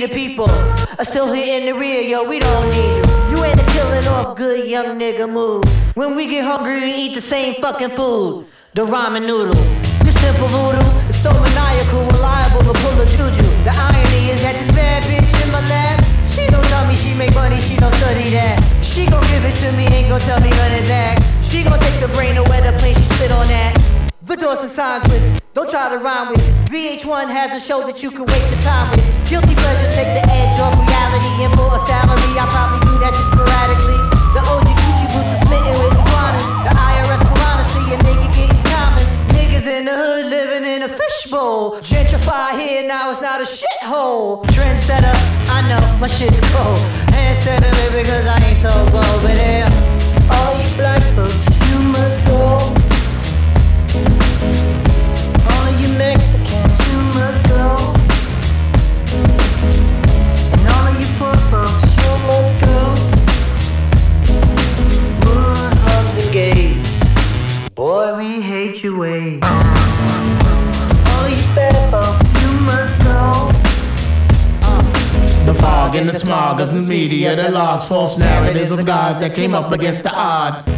the people are still here in the rear, yo, we don't need you. You ain't a killing off good young nigga move. When we get hungry, we eat the same fucking food. The ramen noodle. This simple voodoo is so maniacal, reliable to pull a juju. The irony is that this bad bitch in my lap, she don't tell me she make money, she don't study that. She gon' give it to me, ain't gon' tell me of that. She gon' take the brain away the plane, she spit on that. The doors and signs with, don't try to rhyme with. VH1 has a show that you can waste your time with. Guilty pleasure take the edge off reality and for a salary. I probably do that just sporadically. The OG Gucci boots are smitten with iguanas. The IRS piranha see a nigga getting common. Niggas in the hood living in a fishbowl. Gentrify here now, it's not a shithole. Trendsetter, I know my shit's cold. Handsetter, baby, cause I ain't so bold. But yeah, all you black folks, you must go. Boy, we hate your ways. So all of you bad folks, you must go. The fog and the smog of the media that logs false narratives of guys that came up against the odds.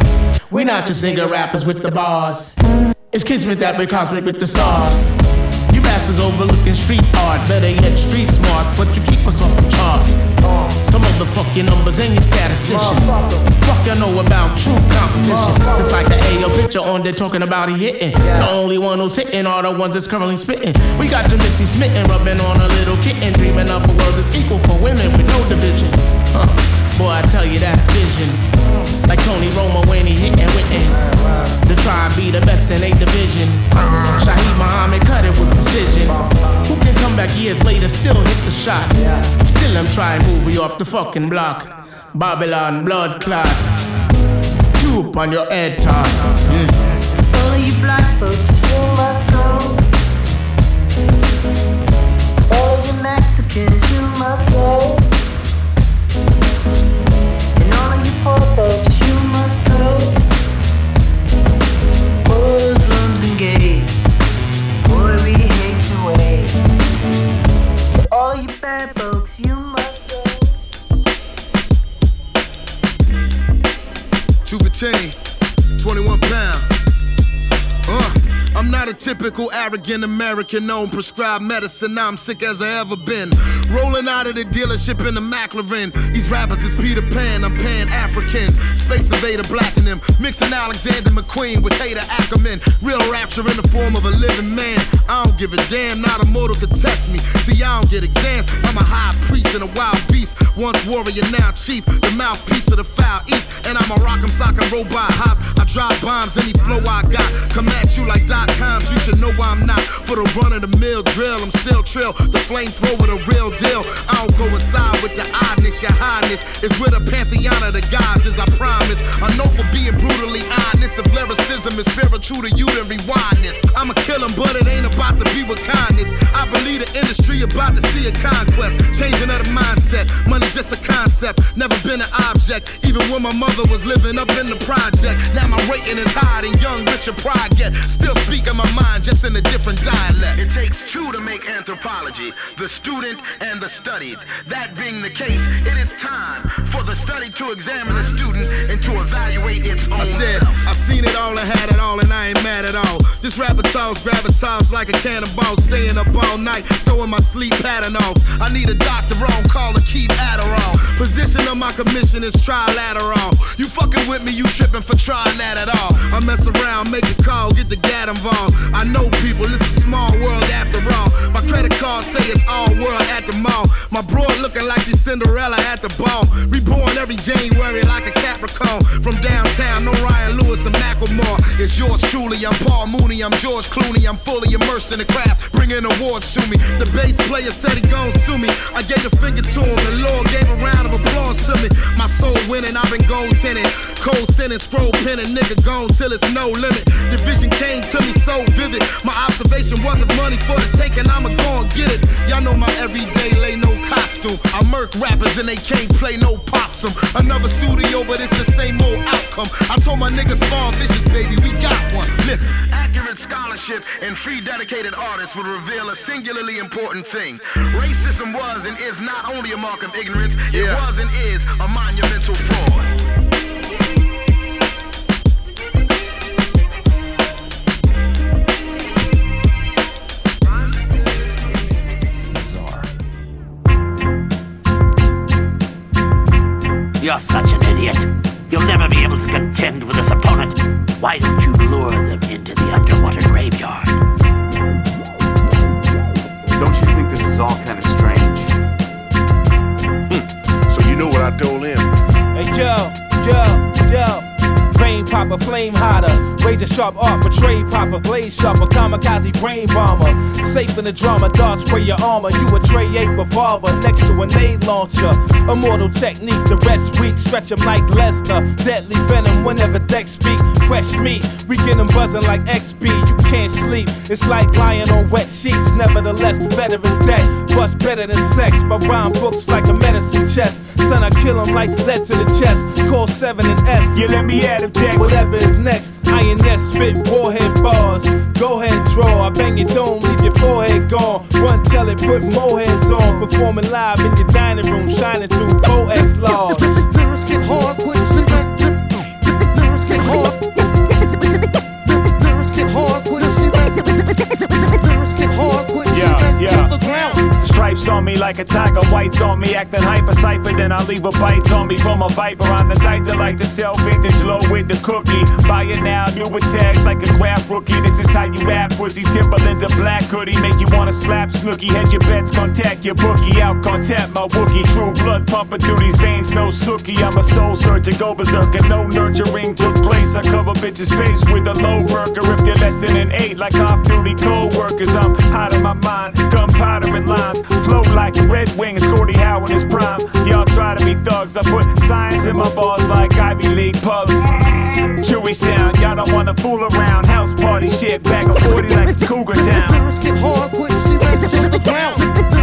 We're not just nigga rappers with the bars. It's kismet that we're cosmic with the stars. You bastards overlooking street art, better yet street smart, but you keep us off the chart. Uh, some of the fuck your numbers and your statisticians. Fuck you know about true competition. Just like the AO picture on there talking about he hitting. The only one who's hitting are the ones that's currently spitting. We got your Missy smitten, rubbing on a little kitten, dreaming up a world that's equal for women with no division. Huh. Boy, I tell you that's vision. Like Tony Romo when he hitting Whitney. To try and be the best in eight division. Shaheed Muhammad cut it with precision. Who can come back years later, still hit the shot? Still I'm trying movie off the fucking block. Babylon blood clot. Tube on your head top. Mm. All you black folks, you must go. All you Mexicans, you must go. And all you poor folks, Two for chain, 21 pound. Uh, I'm not a typical arrogant American on prescribed medicine. I'm sick as I ever been. Rolling out of the dealership in the McLaren. These rappers is Peter Pan, I'm Pan African. Space Invader blacking them. Mixing Alexander McQueen with Haider Ackermann. Real rapture in the form of a living man. I don't give a damn, not a mortal could test me. See, I don't get exams. I'm a high priest and a wild beast. Once warrior, now chief. The mouthpiece of the foul east. And I'm a rock'em sock'em robot hop. I drop bombs, any flow I got. Come at you like dot coms. You should know I'm not for the run of the mill drill. I'm still trill. The flamethrower, the real deal. I don't go inside with the oddness. Your highness is with a pantheon of the gods, as I promise. I know for being brutally honest. If lyricism is spiritual to you, then rewind this. I'ma kill 'em, but it ain't about to be with kindness. I believe the industry about to see a conquest. Changing of the mindset. Money just a concept. Never been an object. Even when my mother was living up in the project. Now my rating is high and young, Richard Pride get. Still speaking my mind, just in a different dialect. It takes two to make anthropology, the student and the studied. That being the case, it is time for the study to examine the student and to evaluate its own I said, self. I seen it all and had it all, and I ain't mad at all. This rapper talks, gravitas like a cannonball, staying up all night, throwing my sleep pattern off. I need a doctor on call to keep Adderall. Position of my commission is trilateral. You fucking with me, you tripping for trying that at all. I mess around, make a call, get the gat involved. I know people, it's a small world after all. My credit card say it's all world at the mall. My broad looking like she's Cinderella at the ball. Reborn every January like a Capricorn. From downtown, no Ryan Lewis and Macklemore. It's yours truly. I'm Paul Mooney. I'm George Clooney. I'm fully immersed in the craft, bringing awards to me. The bass player said he gon' sue me. I gave a finger to him. The Lord gave a round of applause to me. My soul winning. I've been gold tinted. Cold sending, scroll penning. Nigga gone till it's no limit. The vision came to me so vivid. My observation wasn't money for the taking. I'ma go and get it. Y'all know my everyday lay no costume. I murk rappers and they can't play no possum. Another studio, but it's the same old outcome. I told my niggas spawn vicious, baby, we got one. Listen. Accurate scholarship and free dedicated artists would reveal a singularly important thing. Racism was and is not only a mark of ignorance, it was and is a monumental fraud. You're such an idiot. You'll never be able to contend with this opponent. Why don't you lure them into the underwater graveyard? Don't you think this is all kind of strange? Hmm. So you know what I told him? Hey, yo, yo, yo. Flame popper, flame hotter. Razor sharp art, betray proper. Blaze sharper, kamikaze brain bomber. Safe in the drama, dart spray your armor. You a Trey 8 revolver next to a nade launcher. Immortal technique, the rest weak. Stretch them like Lesnar. Deadly venom whenever decks speak. Fresh meat, we get them buzzing like XB. You can't sleep, it's like lying on wet sheets. Nevertheless, better than death. Bust better than sex. My rhyme books like a medicine chest. Son, I kill him like lead to the chest. Call 7 and S. You let me at him, Jack. Whatever is next, INS spit warhead bars. Go ahead, draw. I bang your dome, leave your forehead gone. Run, tell it, put more heads on. Performing live in your dining room, shining through 4X laws. Stripes on me like a tiger, whites on me, acting hyper cipher. Then I leave a bite on me from a viper. I'm the type that like to sell vintage low with the cookie. Buy it now, new tags like a craft rookie. This is how you act, pussy. Timberlands, a black hoodie, make you wanna slap Snooki. Hedge your bets, contact your bookie. Out, contact my Wookie. True blood pumping through these veins, no sookie. I'm a soul searcher, go berserk, and no nurturing took place. I cover bitches' face with a low worker. If they're less than an eight, like off duty co workers, I'm out of my mind. Gunpowder and lines, flow like Red Wings, Gordie Howe in his prime. Y'all try to be thugs, I put science in my balls like Ivy League pubs. Chewy sound, y'all don't wanna fool around. House party shit, back of 40 like Cougar Town. Get hard, quick, see to the ground.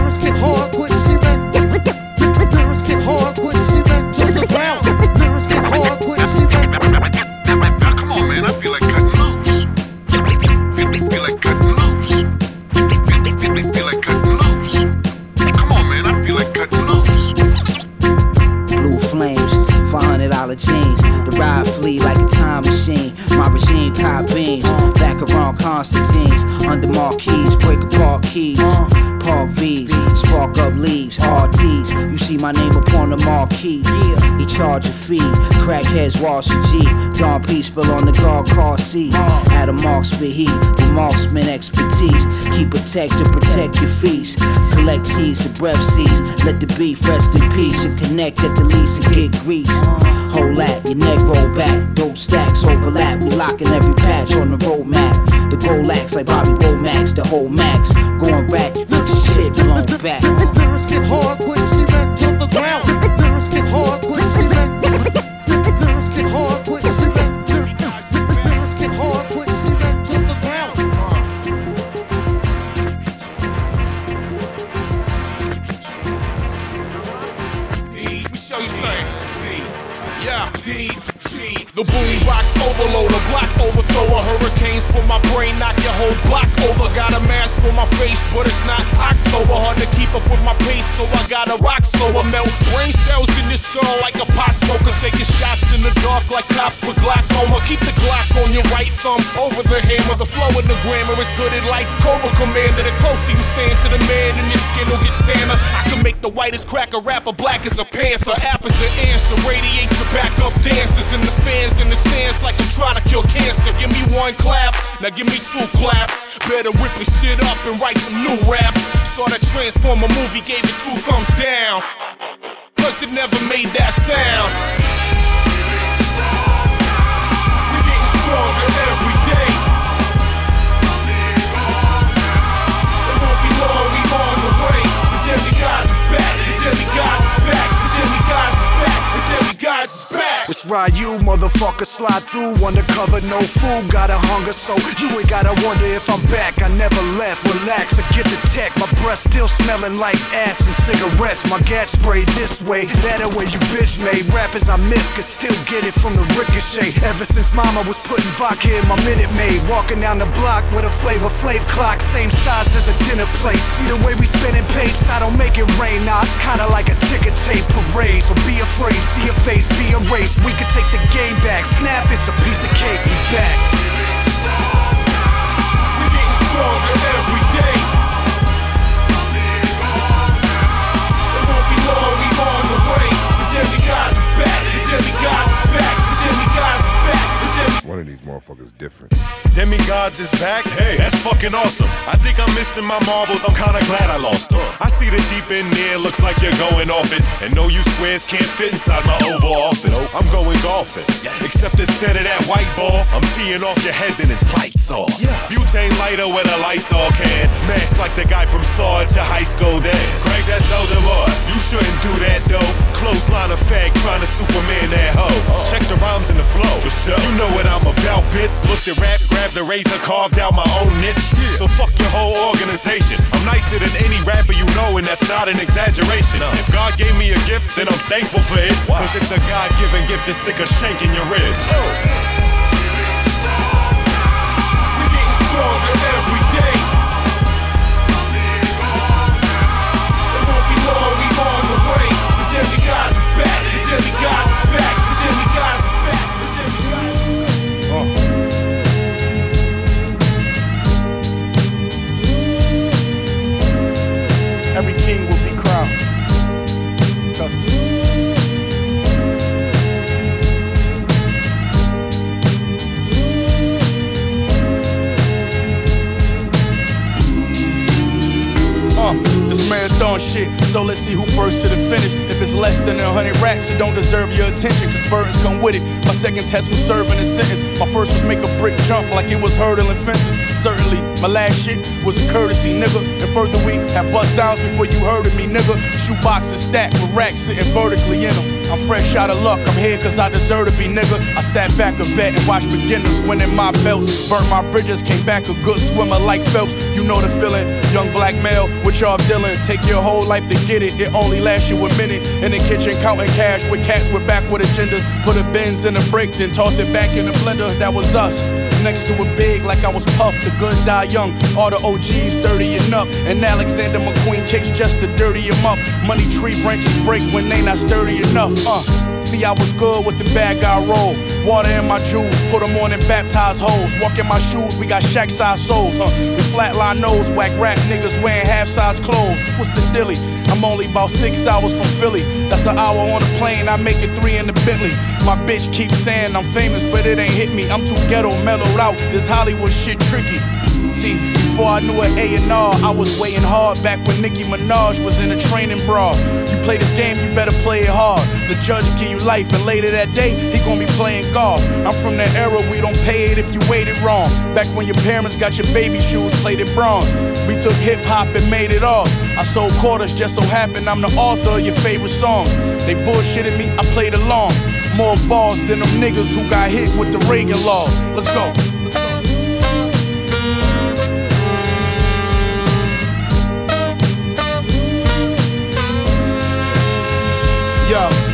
Like a time machine. My regime cop beams, back around Constantine's. Under marquees, break apart keys. Park V's, spark up leaves, RTs. You see my name upon the marquee. He charge a fee, crackheads wash a G. Dawn P spill on the guard car seat. At a marksman heat, the marksman expertise. Keep protect to protect your feast. Collect cheese, the breath cease. Let the beef rest in peace and connect at the least and get greased. Whole lap, your neck roll back. Dope stacks overlap. We locking every patch on the road map. The gold acts like Bobby Womack's, the whole max. Going back, you get your shit blown back. Lyrics get hard, quick, see to the ground. Lyrics get hard, quick, see Lyrics get hard, quick, see Lyrics get hard, quick, see to the ground. Let me show you something. Yeah. The boom box overload, a block overthrower, hurricanes for my brain, knock your whole block over. Got a mask on my face, but it's not October. Hard to keep up with my pace, so I gotta rock slower. Melt brain cells in your skull like a pot smoker, taking shots in the dark like cops with glaucoma. Keep the Glock on your right thumb, over the hammer. The flow in the grammar is hooded like Cobra Commander. The closer you stand to the man, and your skin will get tanner. I can make the whitest cracker rapper black as a panther. App is the answer, radiates your backup dancers in the fans in the stands like I'm trying to kill cancer. Give me one clap, now give me two claps. Better whip your shit up and write some new raps. Saw that Transformer movie, gave it two thumbs down. Cause it never made that sound. We getting stronger every day. It won't be long, we on the way. The demigods is back, the demigods is back, the demigods is back, the demigods is back. Which ride you, motherfucker. Slide through, undercover, no fool. Got a hunger, so you ain't gotta wonder if I'm back. I never left. Relax, I get the tech. My breath still smelling like ass and cigarettes. My gat spray this way, that way you bitch made. Rappers I miss could still get it from the ricochet. Ever since mama was putting vodka in my minute maid. Walking down the block with a flavor flav clock, same size as a dinner plate. See the way we spinning papes, I don't make it rain. Nah, it's kinda like a ticket tape parade. So be afraid, see your face, be We can take the game back. Snap, it's a piece of cake. We back. We getting stronger every day. It won't be long, we on the way. The demigods is back. The demigods is back. The demigods is back. One of these motherfuckers different. Demigods is back? Hey, that's fucking awesome. I think I'm missing my marbles, I'm kinda glad I lost. Uh, I see the deep in there, looks like you're going off it. And no, you squares can't fit inside my Oval Office. I'm going golfing. Except instead of that white ball, I'm teeing off your head, then it's lights off. Butane lighter with a Lysol can. Mask like the guy from Saw at your high school dance. Crank that Soulja Boy, you shouldn't do that though. Clothesline a fag trying to Superman that hoe. Check the rhymes and the flow. For sure. You know what I'm about, bitch. Looked at rap, grabbed the razor, carved out my own niche. So fuck your whole organization. I'm nicer than any rapper you know, and that's not an exaggeration. If God gave me a gift, then I'm thankful for it. Cause it's a God given gift to stick a shank in your ribs. We stronger every day. It won't be long, we on the way. The demigods is back. The demigods marathon shit, so let's see who first to the finish. If it's less than a hundred racks, it don't deserve your attention, cause burdens come with it. My second test was serving a sentence. My first was make a brick jump like it was hurdling fences. Certainly, my last shit was a courtesy, nigga. And further, we had bust downs before you heard of me, nigga. Shoe boxes stacked with racks sitting vertically in them. I'm fresh out of luck, I'm here cause I deserve to be, nigga. I sat back a vet and watched beginners winning my belts. Burnt my bridges, came back a good swimmer like Phelps. You know the feeling, young black male with y'all dealing. Take your whole life to get it, it only lasts you a minute. In the kitchen, counting cash with cats with backward agendas. Put a Benz in a brick, then toss it back in the blender. That was us. Next to a big like I was puffed. the good die young. All the OGs 30 and up. And Alexander McQueen kicks just to dirty him up. Money tree branches break when they not sturdy enough. Uh, see, I was good with the bad guy roll. Water in my jewels, put them on and baptize hoes. Walk in my shoes, we got shack size souls. Huh? With flatline nose, whack rap niggas wearing half size clothes. What's the dilly? I'm only about six hours from Philly. That's an hour on the plane, I make it three in the Bentley. My bitch keeps saying I'm famous, but it ain't hit me. I'm too ghetto, mellowed out. This Hollywood shit tricky. See, before I knew an A&R, I was waiting hard back when Nicki Minaj was in a training bra. You play this game, you better play it hard. The judge give you life, and later that day, he gonna be playing golf. I'm from that era, we don't pay it if you waited wrong. Back when your parents got your baby shoes plated bronze. We took hip hop and made it off. I sold quarters, just so happened I'm the author of your favorite songs. They bullshitted me, I played along. More balls than them niggas who got hit with the Reagan laws. Let's go.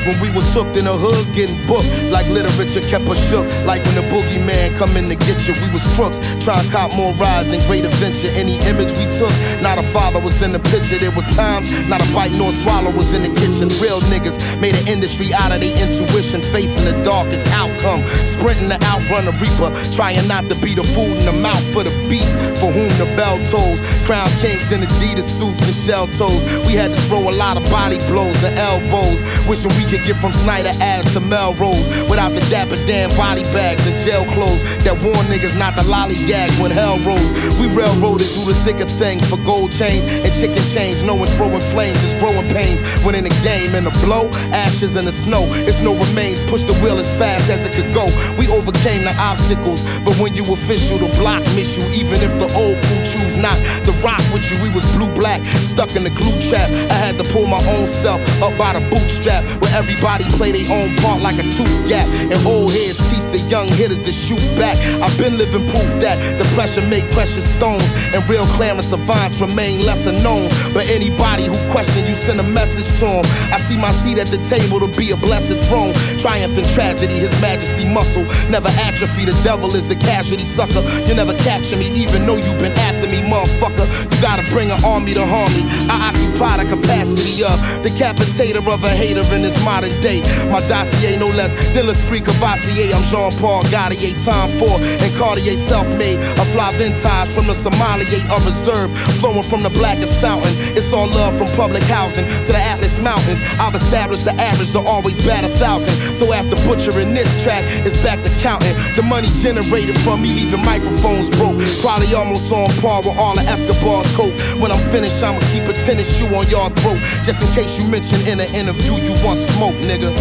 When we was hooked in the hood, getting booked like literature kept us shook. Like when the boogeyman come in to get you, we was crooks. Trying to cop more rides and great adventure. Any image we took, not a father was in the picture. There was times, not a bite nor swallow was in the kitchen. Real niggas made an industry out of their intuition, facing the darkest outcome. Sprinting to outrun the reaper, trying not to be the food in the mouth for the beast for whom the bell tolls. Crown kings in Adidas suits and shell toes. We had to throw a lot of body blows and elbows. Wishing we could get from Snyder Ave to Melrose without the dapper damn body bags and jail clothes that warn niggas not to lollygag when hell rolls. We railroaded through the thick of things for gold chains and chicken chains, knowing throwing flames is growing pains. When in the game, in the blow, ashes in the snow, it's no remains. Push the wheel as fast as it could go. We overcame the obstacles, but when you official, the block miss you. Even if the old crew not the rock with you. We was blue black, stuck in the glue trap. I had to pull my own self up by the bootstrap, where everybody play their own part like a tooth gap. And old heads teach the young hitters to shoot back. I've been living proof that the pressure make precious stones, and real clamorous savants remain lesser known. But anybody who question you, send a message to them. I see my seat at the table to be a blessed throne. Triumph in tragedy, His Majesty muscle never atrophy. The devil is a casualty sucker. You never capture me, even though you've been after me, motherfucker. You gotta bring an army to harm me. I occupy the capacity of decapitator of a hater in this modern day. My dossier no less than L'Esprit Cavassier. I'm Jean Paul Gaultier, time for and Cartier self made. A fly vintage from the Somalia of reserve, flowing from the blackest fountain. It's all love from public housing to the Atlas Mountains. I've established the average to always bat a thousand. So after butchering this track, it's back to counting. The money generated from me leaving microphones broke. Probably almost on par with all of Escobar's coke. When I'm finished, I'ma keep a tennis shoe on your throat. Just in case you mention in an interview you want smoke, nigga.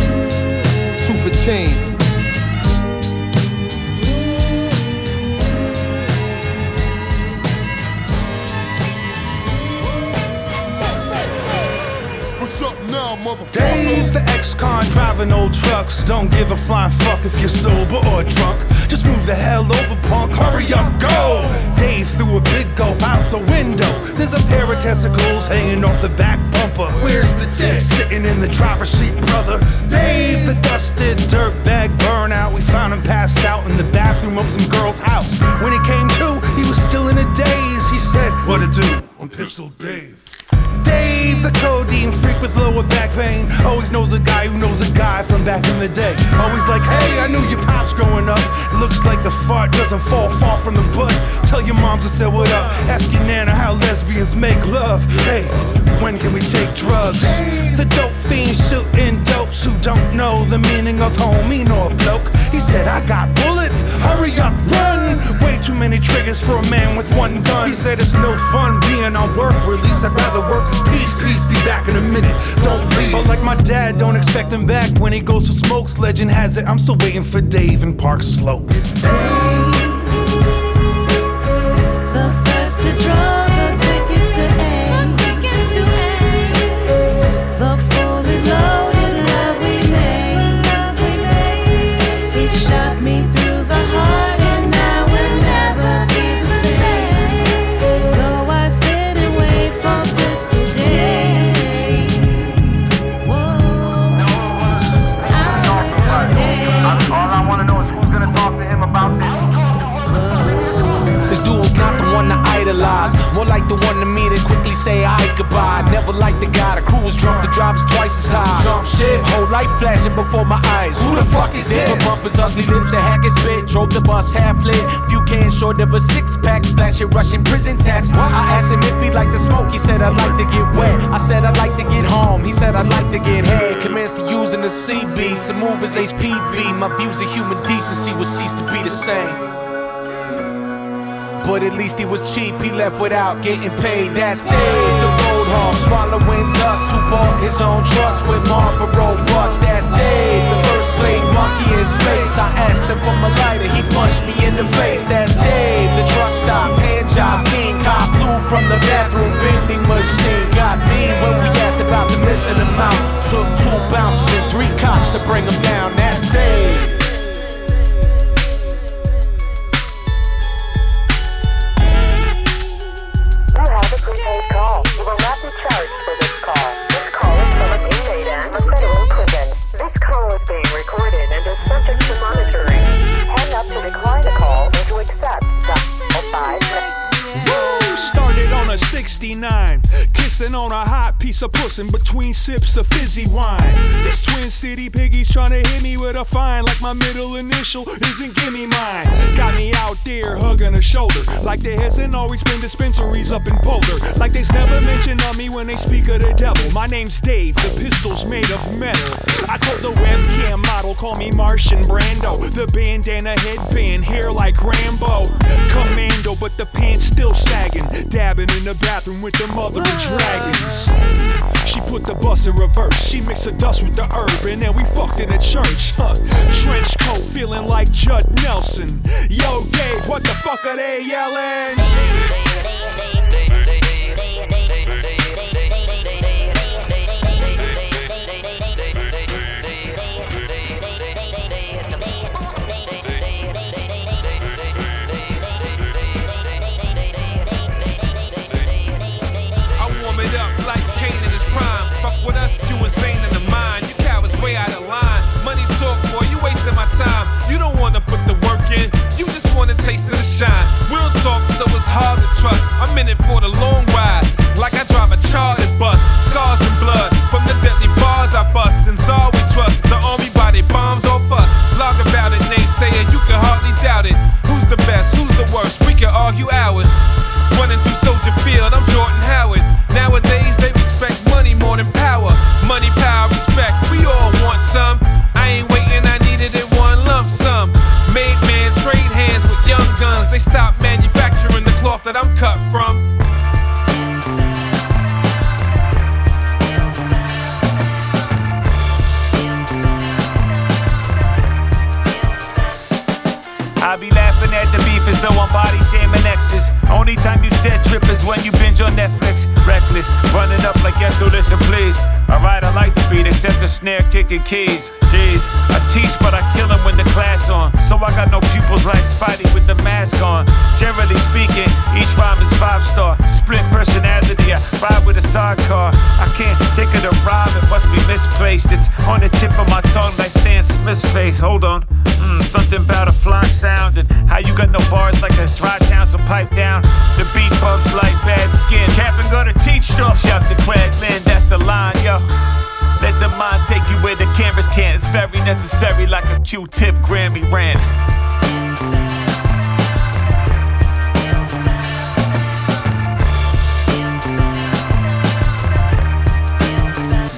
Two for ten. What's up now, motherfucker? Dave, the ex-con driving old trucks. Don't give a flying fuck if you're sober or drunk. Just move the hell over, punk. Hurry up, go! Dave threw a big gulp out the window. There's a pair of testicles hanging off the back bumper. Where's the dick? Sitting in the driver's seat, brother. Dave, the dusted dirtbag burnout. We found him passed out in the bathroom of some girl's house. When he came to, he was still in a daze. He said, What to do? I'm Pistol Dave. Dave, the codeine freak with lower back pain. Always knows a guy who knows a guy from back in the day. Always like, hey, I knew your pops growing up. Looks like the fart doesn't fall far from the butt. Tell your moms to say what up. Ask your nana how lesbians make love. Hey, when can we take drugs? The dope fiend shooting dopes who don't know the meaning of homie nor bloke. He said, I got bullets. Hurry up, run. Way too many triggers for a man with one gun. He said, it's no fun being on work release. I'd rather work this peace. Peace, be back in a minute. Don't leave. But like my dad, don't expect him back when he goes to smokes. Legend has it, I'm still waiting for Dave in Park Slope. Idolize. More like the one to me and quickly say I goodbye. Never like the guy, the crew was drunk, the driver's twice as high. Jump shit, whole life flashing before my eyes. Who the fuck is this? Bump his ugly lips and hack his spit. Drove the bus half lit. Few cans short of a six pack. Flashing Russian prison tats. I asked him if he liked to smoke. He said I'd like to get wet. I said I'd like to get home. He said I'd like to get head. Commenced to using the CB to move his HPV. My views of human decency would cease to be the same. But at least he was cheap, he left without getting paid. That's Dave, the road hog, swallowing dust. Who bought his own trucks with Marlboro bucks? That's Dave, the first played monkey in space. I asked him for my lighter, he punched me in the face. That's Dave, the truck stop, hand job, king cop, blue from the bathroom vending machine. Got me when we asked about the missing amount. Took two bouncers and three cops to bring him down. That's Dave. 69. Kissing on a hot piece of puss in between sips of fizzy wine. This Twin City piggy's trying to hit me with a fine, like my middle initial isn't gimme mine. Got me out there hugging a shoulder, like there hasn't always been dispensaries up in Boulder. Like there's never mentioned on me when they speak of the devil. My name's Dave, the pistol's made of metal. I told the webcam model, call me Marlon Brando. The bandana headband, hair like Rambo. Commando, but the pants still sagging. Dabbing in the bathroom with the mother of She put the bus in reverse. She mixed the dust with the herb, and then we fucked in a church. Huh. Trench coat, feeling like Judd Nelson. Yo, Dave, what the fuck are they yelling? I'm in it for the long ride, like I drive a chartered bus. Scars and blood from the deadly bars I bust. And all we trust, the army body bombs off us. Log about it, naysayer, you can hardly doubt it. Who's the best? Who's the worst? We can argue hours. That I'm cut from. I be laughing at the beef as though I'm body shaming exes. Only time you said trip is when you binge on Netflix. Reckless, running up like yes, so listen, please. Alright, I like the beat, except the snare kicking keys. Jeez, teach, but I kill him when the class on. So I got no pupils like Spidey with the mask on. Generally speaking, each rhyme is five star. Split personality, I ride with a sidecar. I can't think of the rhyme, it must be misplaced. It's on the tip of my tongue like Stan Smith's face. Hold on, mm, something about a fly sound and how you got no bars like a dry town, so pipe down. The beat bumps like bad skin. Cap and go to teach stuff. Shout to Cragland, that's the line, yo. Let the mind take you where the cameras can't. It's very necessary, like a Q-tip Grammy rant.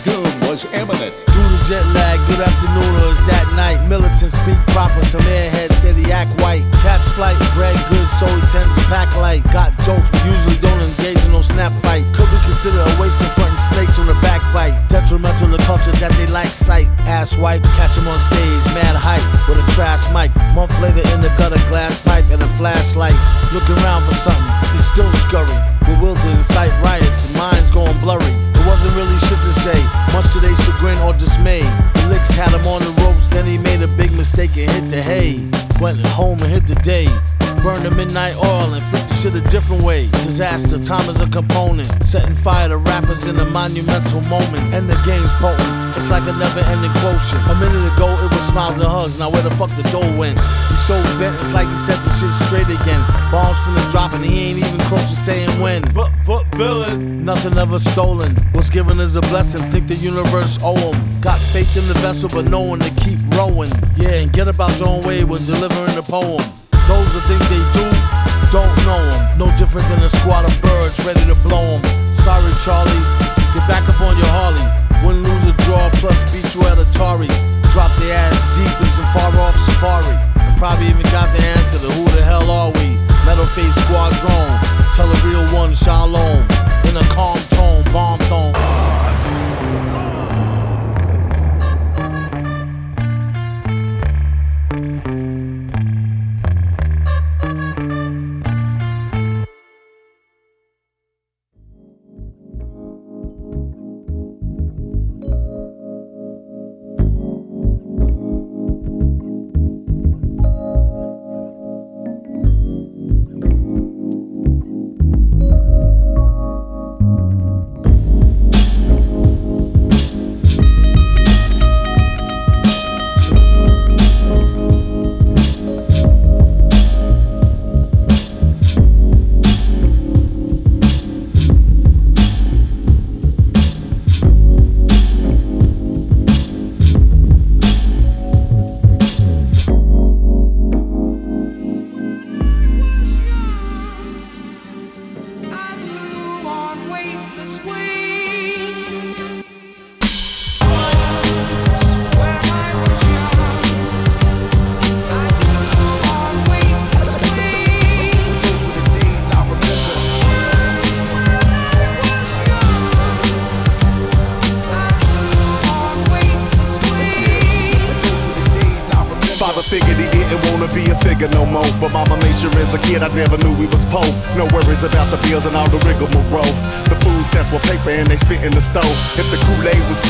Doom was imminent. Due to jet lag, good afternoon or is that night? Militants speak proper, some airheads say he act white. Cat's flight, bread good, so he tends to pack light. Got jokes, but usually don't engage in no snap fight. Could be considered a waste confronting snakes on the backbite. Detrimental to culture that they like sight. Ass wipe, catch him on stage, mad hype with a trash mic. Month later in the gutter, glass pipe and a flashlight. Looking around for something, he's still scurry. Bewildered, incite riots, and minds going blurry. It wasn't really shit to say, much to their chagrin or dismay. The licks had him on the ropes, then he made a big mistake and hit the hay. Went home and hit the day. Burned the midnight oil and flipped the shit a different way. Disaster, time is a component. Setting fire to rappers in a monumental moment. And the game's potent. It's like a never ending quotient. A minute ago, it was smiles and hugs. Now, where the fuck the dough went? He's so bent, it's like he set the shit straight again. Bombs from the drop, and he ain't even close to saying when. But, but, villain. Nothing ever stolen. What's given is a blessing. Think the universe owe him. Got faith in the vessel, but knowing to keep rowing. Yeah, and get about your own way when delivering the poem. Those who think they do, don't know them. No different than a squad of birds ready to blow them. Sorry, Charlie. Get back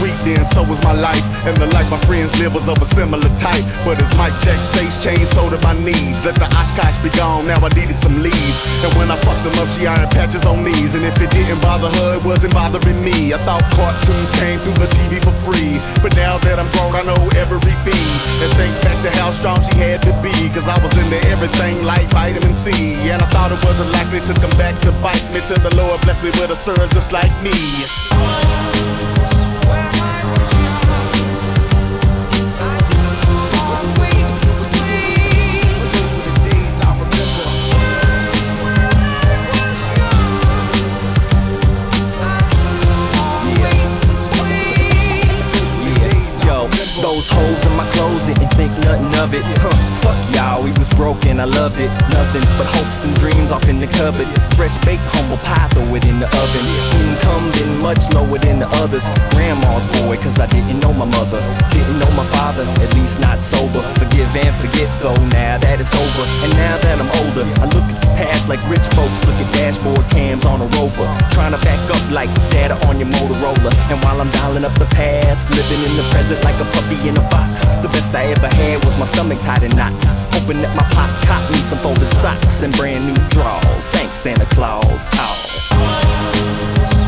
Sweet, then so was my life. And the life my friends live was of a similar type. But as Mike Jack's face changed, so did my knees. Let the Oshkosh be gone, now I needed some leaves. And when I fucked them up, she ironed patches on knees. And if it didn't bother her, it wasn't bothering me. I thought cartoons came through the TV for free. But now that I'm grown, I know every feed. And think back to how strong strong she had to be. Cause I was into everything like vitamin C. And I thought it wasn't likely to come back to bite me till the Lord blessed me with a son just like me. Those holes in my clothes didn't think nothing of it. Huh, fuck y'all, we was broken, I loved it. Nothing but hopes and dreams off in the cupboard. Fresh baked humble pie, throw it in the oven. Income been much lower than the others. Grandma's boy, cause I didn't know my mother. Didn't know my father, at least not sober. Forgive and forget though, now that it's over. And now that I'm older, I look at the past like rich folks look at dashboard cams on a rover. Trying to back up like data on your Motorola. And while I'm dialing up the past, living in the present like a puppy in a box. The best I ever had was my stomach tied in knots. Hoping that my pops caught me some folded socks and brand new drawers. Thanks, Santa Claus. Oh.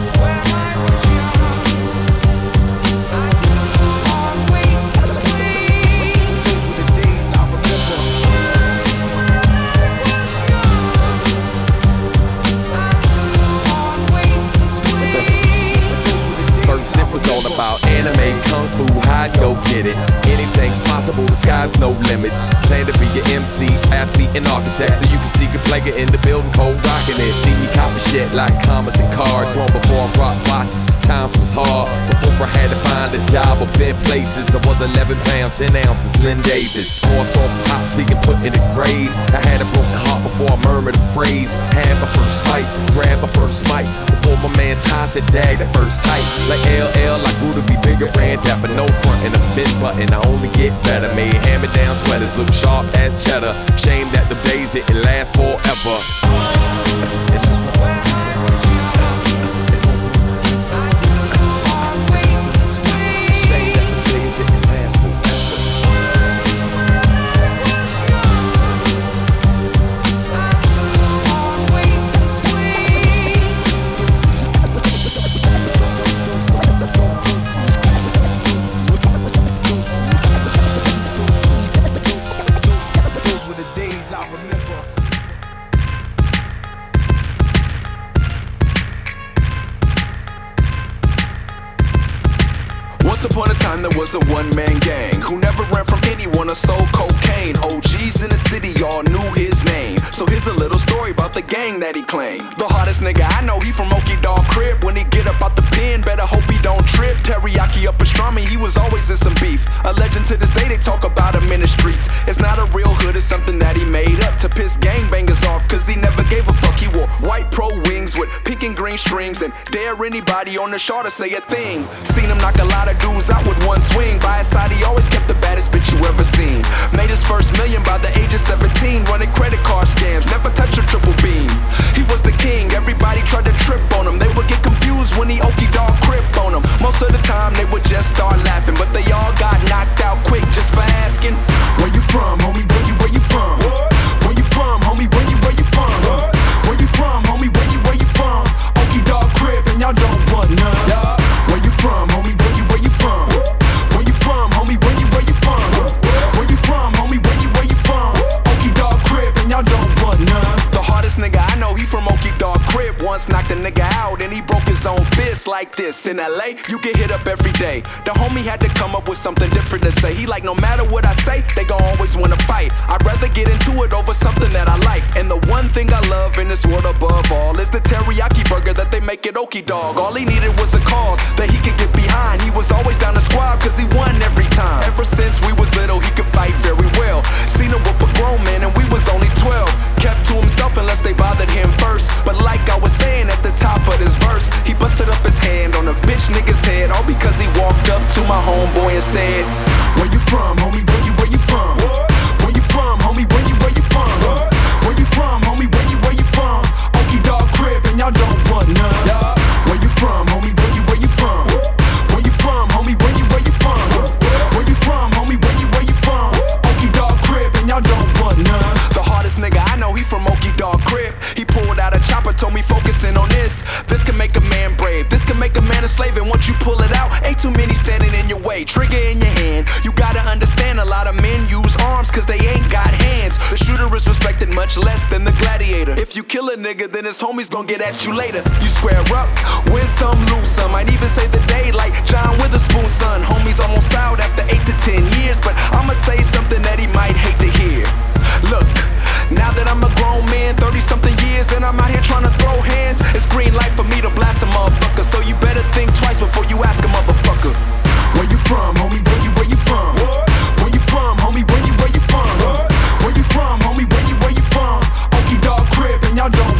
Was all about anime, kung fu, hide, go get it. Anything's possible, the sky's no limits. Plan to be an MC, athlete, and architect, so you can see good player in the building, cold rocking it. See me copy shit like commas and cards. Long before I rock watches, times was hard. Before I had to find a job or been places, I was 11 pounds, 10 ounces. Glenn Davis, four saw pops being put in the grave. I had a broken heart before I murmured a phrase. Had my first fight, grabbed my first mic. Before my man Ty said, dag, that first tight. Like LL, like Buddha be bigger, ran down for no front and a bent button. I only get better. Made hand me down sweaters look sharp as cheddar. Shame that the days didn't last forever. Was a one man gang who never ran from anyone or sold the gang that he claimed. The hottest nigga I know, he from Oki Dog Crib. When he get up out the pen, better hope he don't trip. Teriyaki up a pastrami, he was always in some beef. A legend to this day, they talk about him in the streets. It's not a real hood, it's something that he made up to piss gangbangers off. Cause he never gave a fuck. He wore white pro wings with pink and green strings and dare anybody on the shore to say a thing. Seen him knock a lot of dudes out with one swing. By his side, he always kept the baddest bitch In LA, you get hit up every day. The homie had to come up with something different to say. He like, no matter what I say, they gon' always wanna fight. I'd rather get into it over something that I like. And the one thing I love in this world above all is the teriyaki burger that they make at Oki Dog. All he needed cause they ain't got hands. The shooter is respected much less than the gladiator. If you kill a nigga, then his homies gon' get at you later. You square up, win some, lose some. Might even say the day like John Witherspoon's son. Homies almost out after 8 to 10 years, but I'ma say something that he might hate to hear. Look, now that I'm a grown man, 30 something years, and I'm out here trying to throw hands, it's green light for me to blast a motherfucker. So you better think twice before you ask a motherfucker. Where you from, homie? Where you, where you from? Where you from, homie? Where you your drum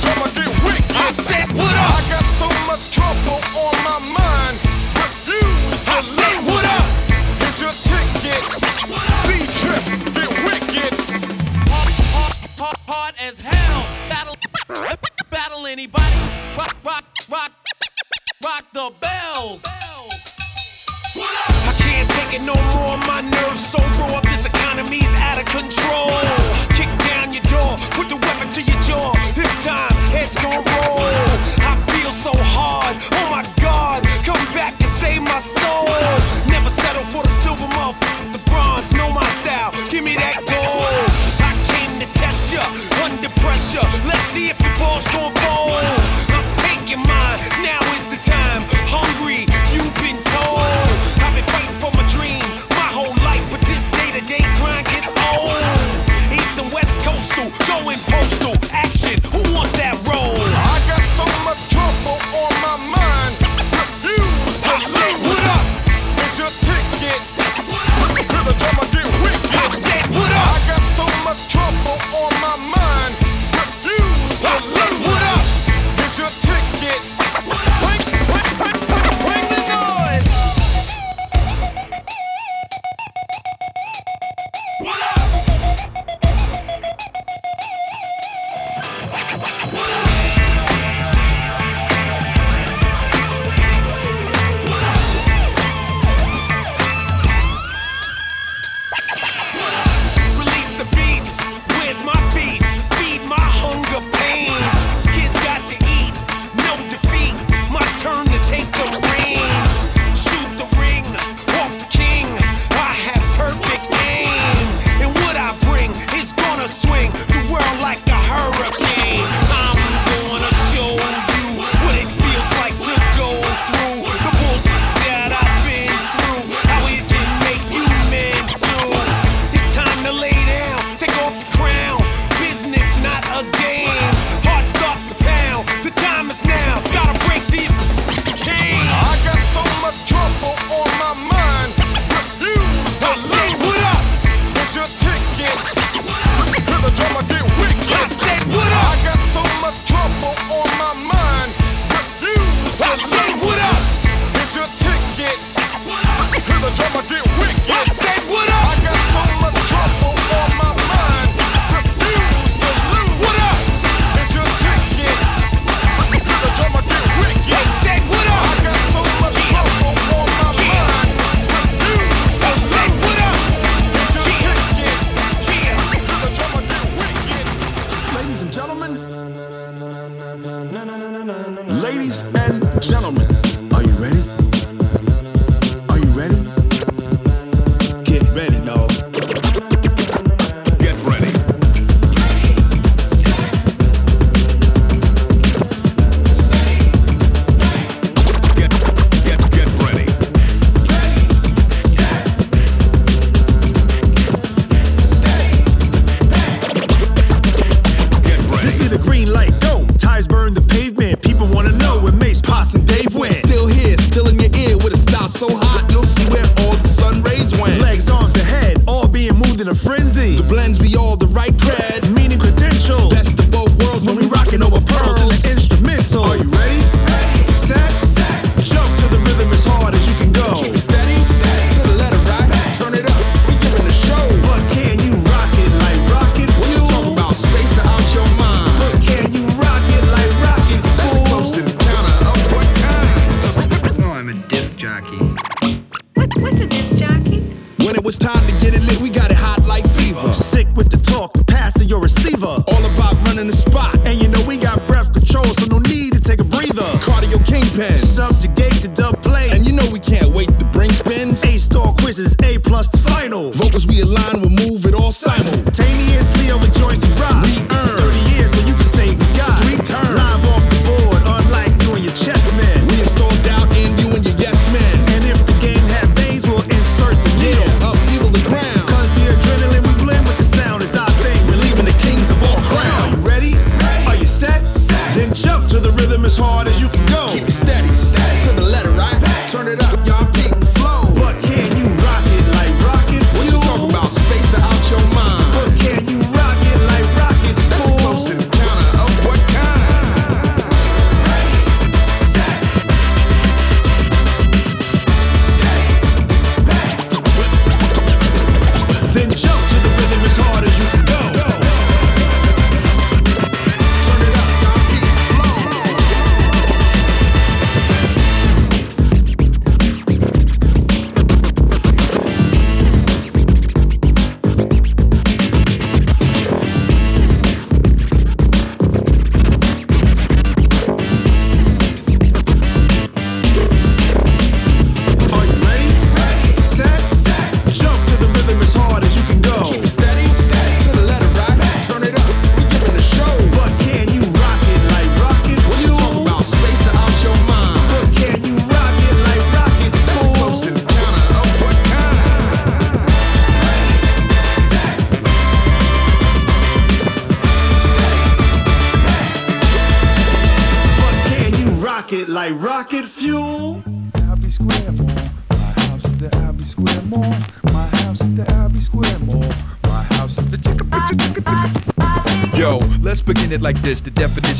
잘못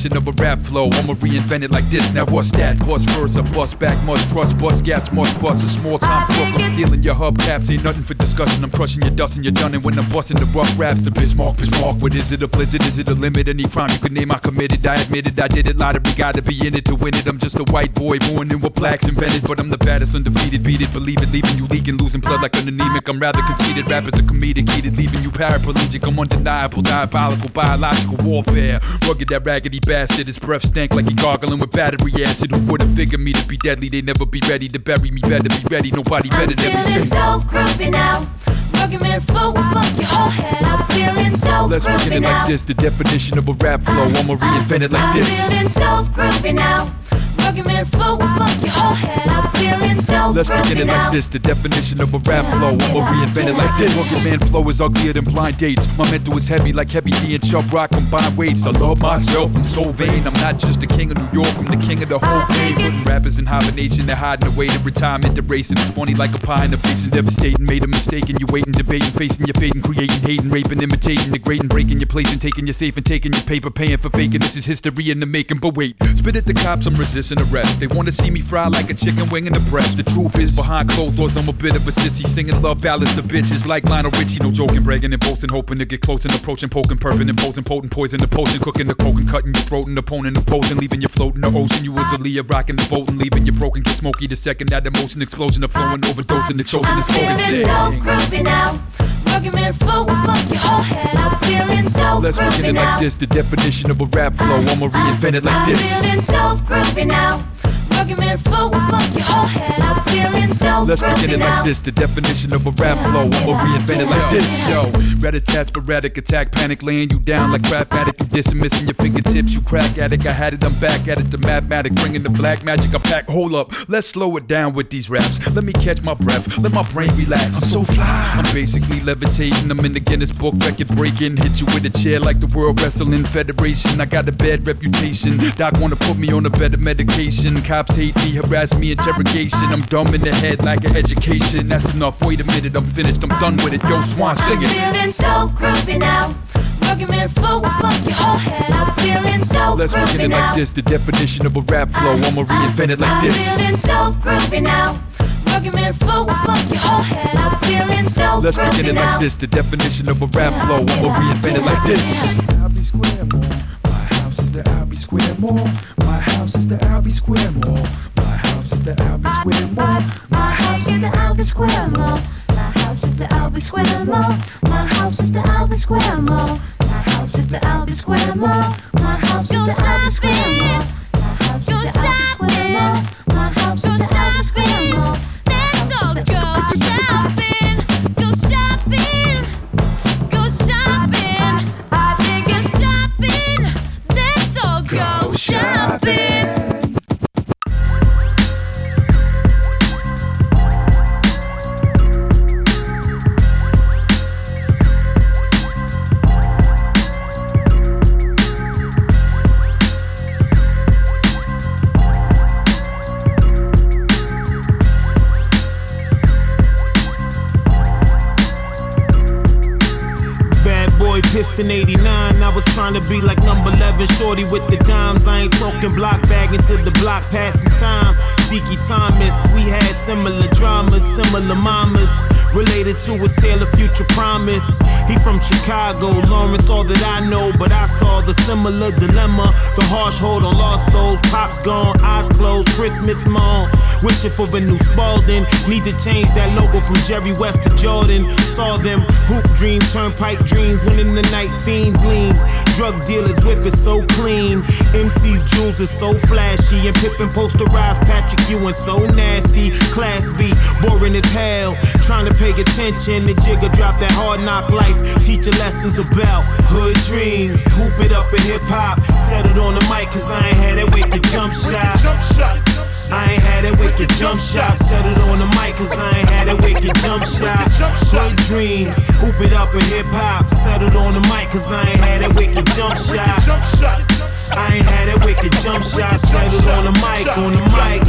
definition of a rap flow. I'ma reinvent it like this. Now what's that? Bust first, I bust back, must trust, bust gas, must bust. A small time crook. I'm stealing your hubcaps. Ain't nothing for discussion. I'm crushing your dust and you're done. And when I'm busting the rough raps, the Bismarck, Bismarck. What is it? A blizzard? Is it a limit? Any crime you could name, I committed. I admitted I did it. Lottery gotta be in it to win it. I'm just a white boy born in what blacks invented. But I'm the baddest, undefeated. Beat it, believe it, leaving you leaking, losing blood like an anemic. I'm rather conceited. Rappers are comedic, heated, leaving you paraplegic. I'm undeniable, diabolical, biological warfare. Rugged, that raggedy bastard. His breath stank like he gargling with battery acid. Who would've figured me to be deadly? They never be ready to bury me. Better be ready. Nobody better than me. Feeling so groovy now. Man's full will fuck your whole head. I'm feeling so Let's it like this. The definition of a rap flow. I'ma reinvent it like I'm this. feeling so groovy now. Rugged man's will fuck your whole head. I'm feeling so Let's begin it like this. The definition of a rap flow. I'ma reinvent it like this. Rugged man flow is uglier than blind dates. My mental is heavy like heavy D and Chubb Rock combined weights. I love myself. I'm so vain. I'm not just the king of New York. I'm the king of the whole game. Putting rappers in hibernation. They're hiding away to retirement. They're racing. It's funny like a pie in the face and devastating. Made a mistake and you're waiting, debating, facing your fate and creating, hating, raping, imitating, degrading, breaking your place and taking your safe and taking your paper, paying for faking. This is history in the making. But wait, spit at the cops. I'm resisting arrest. They wanna see me fry like a chicken wing in the breast. The truth is behind closed doors, I'm a bit of a sissy. Singing love ballads to bitches like Lionel Richie. No joking, bragging and boasting, hoping to get close and approaching, poking, perping, imposing, potent poison, the potion, cooking the coke and cutting your throat and opponent opposing, leaving you floating the ocean. You was a Leah rocking the boat and leaving you broken. Get smoky the second that emotion explosion of flowing, overdosing the chosen I'm is flowing. feeling so groovy now. Rugged man's full will fuck your whole head. I'm feeling so Let's groovy it now. like this. The definition of a rap flow. I'ma reinvent it like I'm this. feeling so groovy now. Man's full will fuck your whole head. I'm so Let's begin it like this. The definition of a rap flow. I'ma reinvent it like this. Yo, rat-a-tat, sporadic attack, panic, laying you down like crapmatic. You dissing, missing your fingertips. You crack addict. I had it. I'm back at it. The mathematic, bringing the black magic. I pack. Hold up. Let's slow it down with these raps. Let me catch my breath. Let my brain relax. I'm so fly. I'm basically levitating. I'm in the Guinness Book, record breaking. Hit you with a chair like the World Wrestling Federation. I got a bad reputation. Doc wanna put me on a better medication. Cops hate me, harass me, interrogation. I'm dumb in the head like an education. That's enough. Wait a minute, I'm finished. I'm done with it. Yo, Swan, sing it. I'm feeling so groovy now. Rugged man's full will fuck your whole head. I'm feeling so Let's groovy begin it now. like this. The definition of a rap flow. I'ma reinvent it like I'm this. feeling so groovy now. Rugged man's full will fuck your whole head. I'm feeling so Let's groovy begin it now. like this. The definition of a rap flow. I'ma reinvent it like this. Abbey Square Mall. My house is the Abbey Square Mall. My house is the Abbey Square Mall. My house house is the Albert Square Mall. My house is the Albert Square Mall. My house is the Albert Square Mall. My house is the Albert Square Mall. My house is the Albert Square Mall. My house is the Albert Square Mall. My house is the Albert Square Mall. Shorty with the dimes. I ain't talking block bagging to the block passing time. Zeke Thomas, we similar dramas, similar mamas. Related to his tale of future promise. He from Chicago, Lawrence, all that I know, but I saw the similar dilemma. The harsh hold on lost souls, pops gone, eyes closed, Christmas mom. Wishing for a new Spalding. Need to change that logo from Jerry West to Jordan. Saw them hoop dreams, turnpike dreams. When in the night, fiends lean. Drug dealers whip it so clean. MC's jewels is so flashy. And Pippen posterized Patrick Ewing so nasty. Class B, boring as hell. Trying to pay attention. The Jigga drop that hard knock life. Teacher lessons about hood dreams. Hoop it up in hip hop. Settled on the mic, cause I ain't had that wicked jump shot. I ain't had that wicked jump shot. Settled on the mic, cause I ain't had that wicked jump shot. Hood dreams. Hoop it up in hip hop. Settled on the mic, cause I ain't had it that wicked jump shot. I ain't had that wicked jump shot. Settled on the mic, on the mic.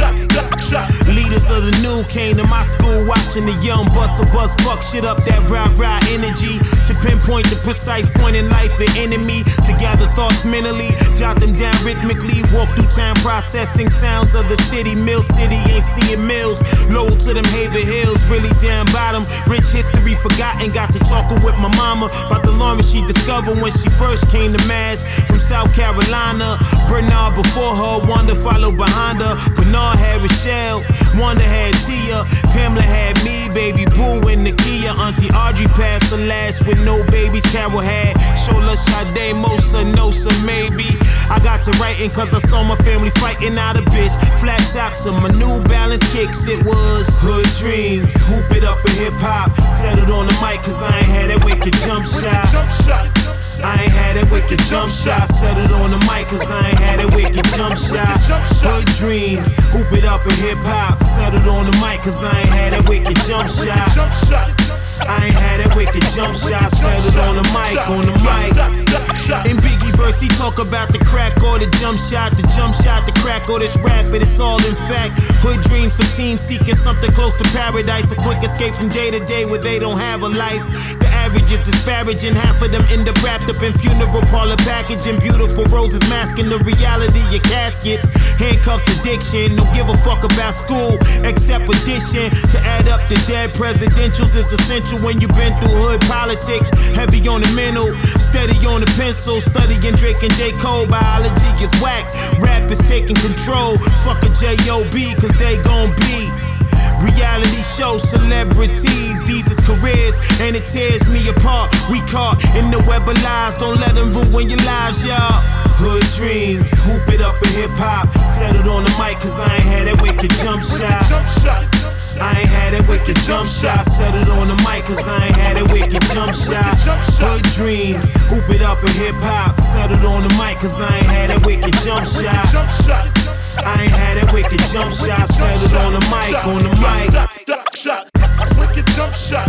Leaders of the new came to my school watching the young bustle bust. Fuck shit up that rah rah energy. To pinpoint the precise point in life an enemy. To gather thoughts mentally jot them down rhythmically. Walk through time processing sounds of the city. Mill city ain't seeing mills. Low to them haven hills really down bottom. Rich history forgotten got to talking with my mama. About the lawrence she discovered when she first came to mass. From south carolina bernard before her wanda followed behind her. Bernard had rochelle wanda had tia. Pamela had me baby boo and nakia. Auntie audrey passed the last with no babies. Carol had shola Sade, mosa nosa maybe. I got to writing cause i saw my family fighting out a bitch. Flat tops to my new balance kicks it was hood dreams. Hoop it up in hip-hop settled on the mic cause i ain't had that wicked jump shot. I ain't had that wicked jump shot. Settled on the mic, cause I ain't had that wicked jump shot. Hood dreams, hoop it up in hip hop. Settled on the mic, cause I ain't had that wicked jump shot. I ain't had that wicked jump shot. Settled on the mic, on the mic. In Biggie verse, he talk about the crack or the jump shot, the jump shot, the crack or this rap, but it's all in fact. Hood dreams for teens seeking something close to paradise, a quick escape from day to day where they don't have a life. The average is disparaging, half of them end up wrapped up in funeral parlor packaging. Beautiful roses masking the reality of caskets. Handcuffs addiction, don't give a fuck about school except addition. To add up the dead presidentials is essential when you've been through hood politics. Heavy on the mental, steady on the pencil. Studying Drake and J. Cole, biology is whack. Rap is taking control. Fuck a J.O.B. cause they gon' be. Reality show celebrities, these is careers, and it tears me apart. We caught in the web of lies, don't let them ruin your lives, y'all. Hood dreams, hoop it up in hip hop. Settled on the mic, cause I ain't had that wicked jump shot. I ain't had that wicked jump shot. Settled on the mic, cause I ain't had that wicked jump shot. Hood dreams, hoop it up in hip hop. Settled on the mic, cause I ain't had that wicked jump shot. I ain't had that wicked jump shot. Settled on the mic, on the mic. Wicked jump shot.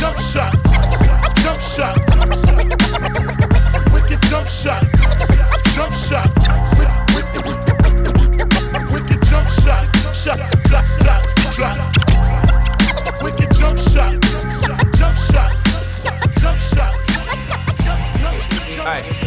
Jump shot. Jump shot. Wicked jump shot. Jump shot. Wicked jump shot. Shot, shot. Wicked jump shot. Jump shot. Jump shot. Ay, ay.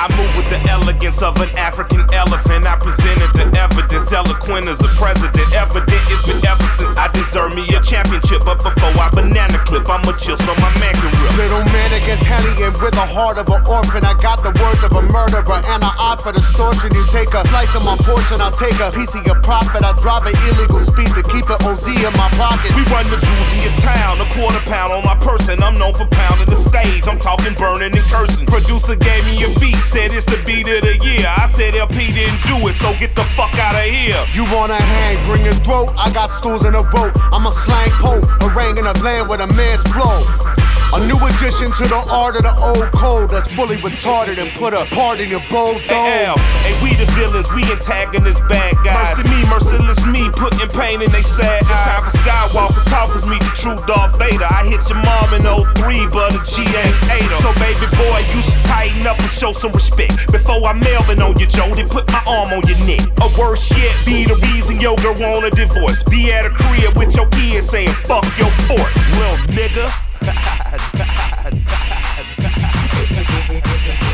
I move with the elegance of an African elephant. I presented the evidence, eloquent as a president. Evident it's been ever since I deserve me a championship. But before I banana clip, I'ma chill so my man can rip. Little man against Hellion with the heart of an orphan. I got the words of a murderer and an eye for distortion. You take a slice of my portion, I'll take a piece of your profit. I drive an illegal speed to keep an OZ in my pocket. We run the jewels in your town, a quarter pound on my person. I'm known for pounding the stage. I'm talking burning and cursing. Producer gave me a beat, said it's the beat of the year. I said El-P didn't do it, so get the fuck out of here. You wanna hang, bring his throat. I got stools in a rope. I'm a slang pope, haranguing a land with a man's flow. A new addition to the art of the old code that's fully retarded and put a part in your bold dome. Hey, L, and we the villains, we antagonists, bad guys. Mercy me, merciless me, putting pain in they sad eyes. It's time for Skywalker talkers meet the true Darth Vader. I hit your mom in 03, but a G ain't ate her. So baby boy, you should tighten up and show some respect. Before I Melvin on you, Joe, then put my arm on your neck. Or worse yet, be the reason your girl want a divorce. Be at a crib with your kids saying, fuck your fort, little nigga. bad, bad, bad, bad.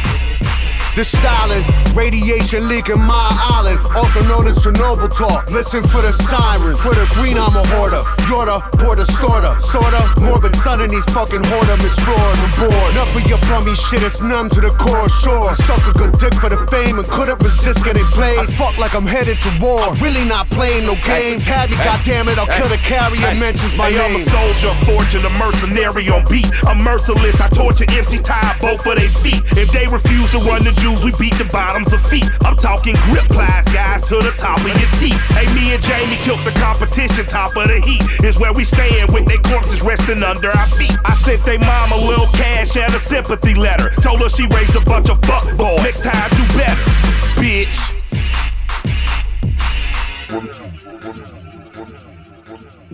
This style is radiation leaking my island, also known as Chernobyl talk. Listen for the sirens, for the green I'm a hoarder. You're the porter sorta, sorta. Morbid son in these fucking whoredom explorers and bored. Enough of your bummy shit, it's numb to the core. Sure, suck a good dick for the fame and couldn't resist getting played. I fuck like I'm headed to war. I'm really not playing no games. Tabby, goddamn it, I'll kill the carrier. Mentions my hey, I'm a soldier, of fortune, a mercenary on beat. I'm merciless, I torture MCs, tie both of their feet. If they refuse to run the We beat the bottoms of feet. I'm talking grip plies, guys, to the top of your teeth. Hey, me and Jaime killed the competition, top of the heat. Is where we stand with their corpses resting under our feet. I sent they mom a little cash and a sympathy letter. Told her she raised a bunch of fuck boys. Next time, do better, bitch.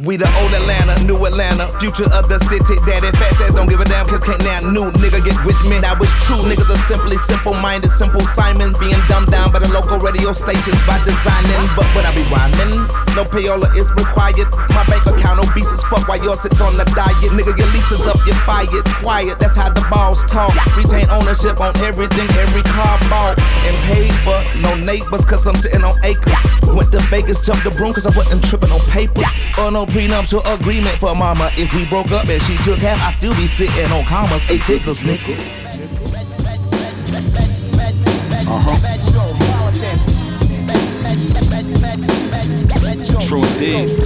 We the old Atlanta, new Atlanta, future of the city. Daddy Fat Sax don't give a damn, cause can't now new nigga get with me. Now it's true, niggas are simply simple minded, simple Simons. Being dumbed down by the local radio stations by designing. But when I be rhyming, no payola is required. My bank account obese as fuck while yours sits on the diet. Nigga, your lease is up, you're fired. Quiet, that's how the balls talk. Retain ownership on everything, every car bought and paid for. No neighbors, cause I'm sitting on acres. Went to Vegas, jumped the broom, cause I wasn't tripping on papers. Or no prenuptial agreement for mama. If we broke up and she took half, I still be sitting on commas, eight figures, nigga. Uh-huh. True indeed.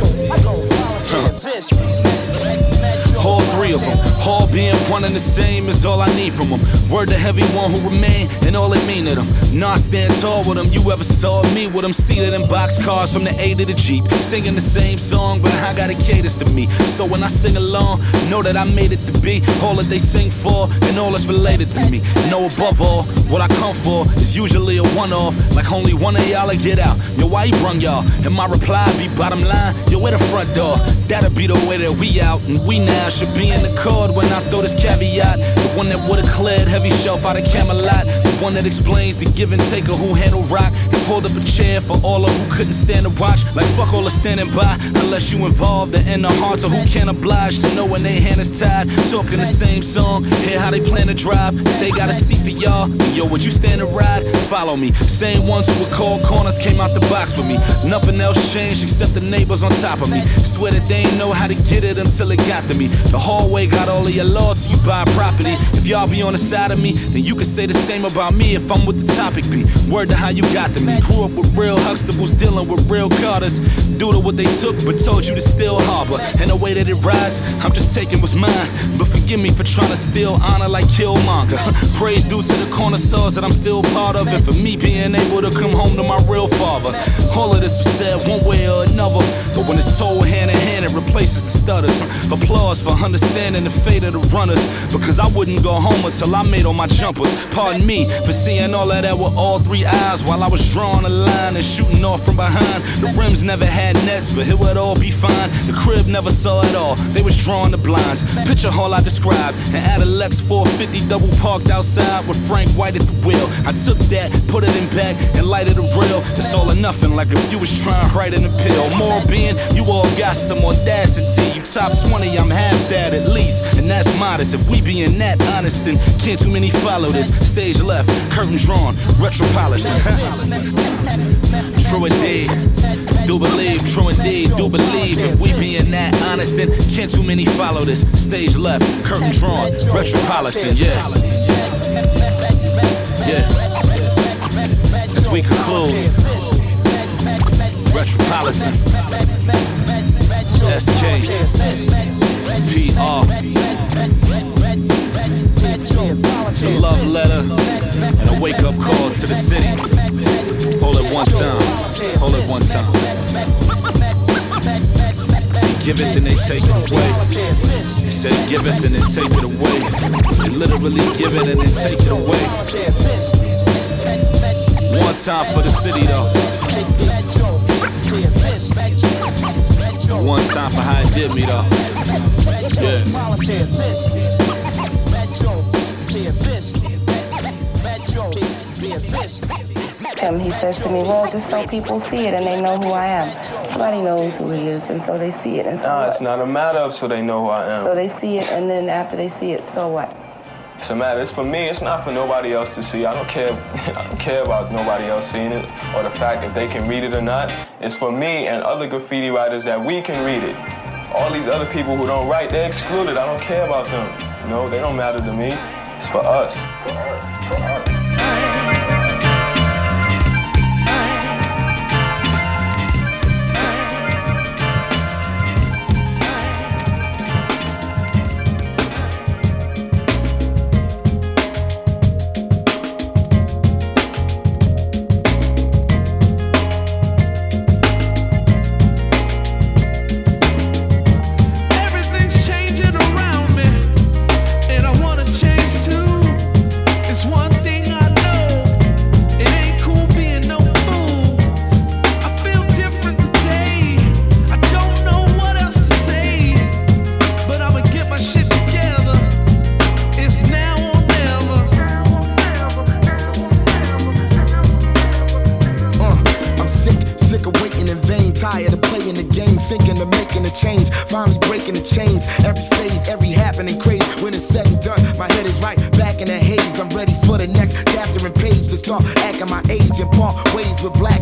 All three of them, all being one and the same is all I need from them. Word to heavy one who remain and all it mean to them. I stand tall with them. You ever saw me with them seated in box cars from the A to the Jeep, singing the same song, but I got it caters to me. So when I sing along, know that I made it to be all that they sing for and all that's related to me. Know above all, what I come for is usually a one-off, like only one of y'all get out. Yo, why you brung y'all? And my reply be bottom line, yo, where the front door? That'll be the way that we out, and we now should be in the card when I throw this caveat. One that would've cleared heavy shelf out of Camelot. The one that explains the give and take of who handled rock. And pulled up a chair for all of who couldn't stand to watch. Like fuck all the standing by, unless you involved. The in the hearts of who can't oblige to know when they hand is tied. Talking the same song, hear how they plan to drive. If they got a seat for y'all, yo, would you stand to ride? Follow me. Same ones who would call corners came out the box with me. Nothing else changed except the neighbors on top of me. Swear that they ain't know how to get it until it got to me. The hallway got all of your law till you buy property. If y'all be on the side of me, then you can say the same about me if I'm with the topic be. Word to how you got to me. Grew up with real Huxtables dealing with real Carters. Due to what they took, but told you to still harbor. And the way that it rides, I'm just taking what's mine. But forgive me for trying to steal honor like Killmonger. Praise due to the corner stars that I'm still part of. And for me being able to come home to my real father. All of this was said one way or another. But when it's told hand in hand, it replaces the stutters. Applause for understanding the fate of the runners. Because I wouldn't go home until I made all my jumpers. Pardon me for seeing all of that with all three eyes while I was drawing a line and shooting off from behind. The rims never had nets, but it would all be fine. The crib never saw it all. They was drawing the blinds. Picture hall I described. An Adilex 450 double parked outside with Frank White at the wheel. I took that, put it in back, and lighted a grill. It's all or nothing, like if you was trying right in the pill. More being, you all got some audacity. You top 20, I'm half that at least, and that's modest. If we being that honest and can't too many follow this. Stage left, curtain drawn, retropolis. True indeed, do believe, true indeed, do believe. If we being that honest, then can't too many follow this. Stage left, curtain drawn, retropolitan, yeah. Yeah. As we conclude, Retropolis. SK, PR. It's a love letter and a wake up call to the city. Hold it one time. Hold it one time. They give it, and they take it away. They say give it, then they take it away. They literally give it and then take it away. One time for the city though. One time for how it did me though. Yeah. Him, he says to me, well, just so people see it and they know who I am. Everybody knows who he is, and so they see it. And so nah, what? it's not a matter of so they know who I am. So they see it, and then after they see it, so what? It's a matter. It's for me. It's not for nobody else to see. I don't care. I don't care about nobody else seeing it or the fact that they can read it or not. It's for me and other graffiti writers that we can read it. All these other people who don't write, they're excluded. I don't care about them. No, they don't matter to me for us. For us. For us. And my age and part ways with black